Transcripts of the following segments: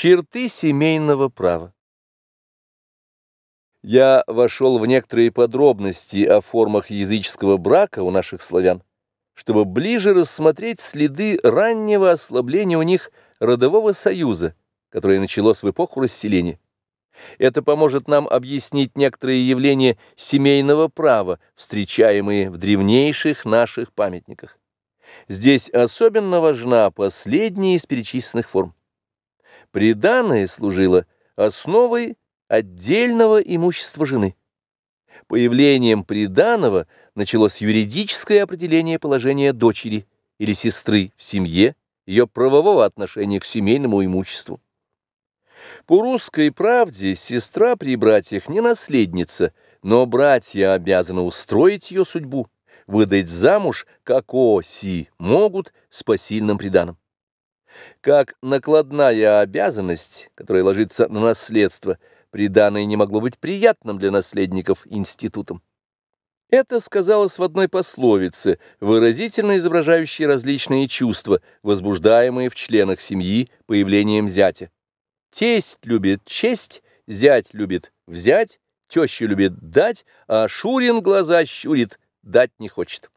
Черты семейного права. Я вошел в некоторые подробности о формах языческого брака у наших славян, чтобы ближе рассмотреть следы раннего ослабления у них родового союза, которое началось в эпоху расселения. Это поможет нам объяснить некоторые явления семейного права, встречаемые в древнейших наших памятниках. Здесь особенно важна последняя из перечисленных форм. Приданное служило основой отдельного имущества жены. Появлением приданого началось юридическое определение положения дочери или сестры в семье, ее правового отношения к семейному имуществу. По русской правде сестра при братьях не наследница, но братья обязаны устроить ее судьбу, выдать замуж, как оси могут с посильным приданым как накладная обязанность, которая ложится на наследство, приданное не могло быть приятным для наследников институтом. Это сказалось в одной пословице, выразительно изображающей различные чувства, возбуждаемые в членах семьи появлением зятя. Тесть любит честь, зять любит взять, теща любит дать, а Шурин глаза щурит, дать не хочет.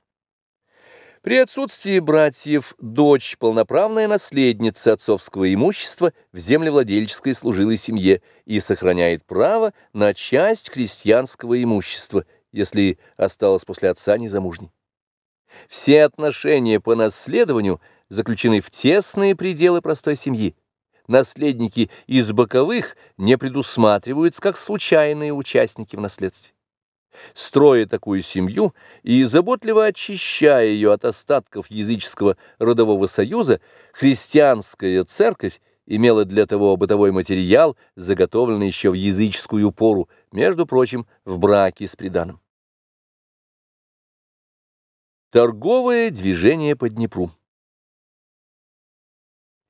При отсутствии братьев дочь – полноправная наследница отцовского имущества в землевладельческой служилой семье и сохраняет право на часть крестьянского имущества, если осталось после отца незамужней. Все отношения по наследованию заключены в тесные пределы простой семьи. Наследники из боковых не предусматриваются как случайные участники в наследстве. Строя такую семью и заботливо очищая ее от остатков языческого родового союза, христианская церковь имела для того бытовой материал, заготовленный еще в языческую пору, между прочим, в браке с приданым. Торговое движение по Днепру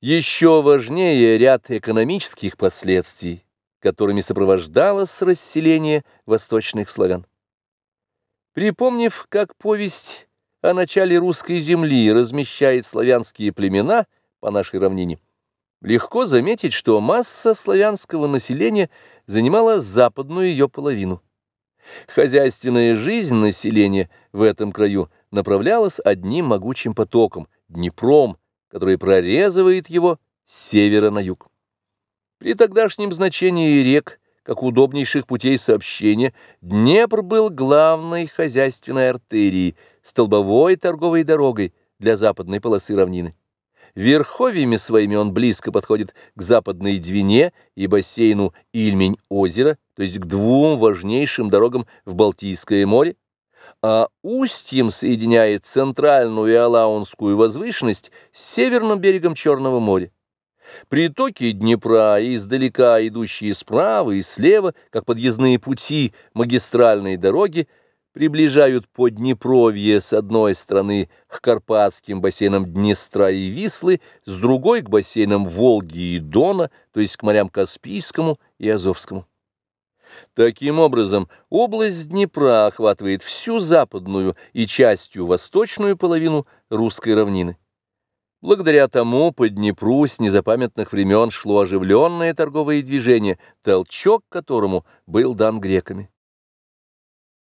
Еще важнее ряд экономических последствий, которыми сопровождалось расселение восточных славян. Припомнив, как повесть о начале русской земли размещает славянские племена по нашей равнине, легко заметить, что масса славянского населения занимала западную ее половину. Хозяйственная жизнь населения в этом краю направлялась одним могучим потоком – Днепром, который прорезывает его с севера на юг. При тогдашнем значении рек – как удобнейших путей сообщения, Днепр был главной хозяйственной артерией, столбовой торговой дорогой для западной полосы равнины. Верховьями своими он близко подходит к западной Двине и бассейну Ильмень-озера, то есть к двум важнейшим дорогам в Балтийское море, а устьем соединяет центральную и Алаунскую возвышенность с северным берегом Черного моря. Притоки Днепра, издалека идущие справа и слева, как подъездные пути магистральной дороги, приближают по Днепровье с одной стороны к Карпатским бассейнам Днестра и Вислы, с другой к бассейнам Волги и Дона, то есть к морям Каспийскому и Азовскому. Таким образом, область Днепра охватывает всю западную и частью восточную половину русской равнины. Благодаря тому по Днепру с незапамятных времен шло оживленное торговое движение, толчок которому был дан греками.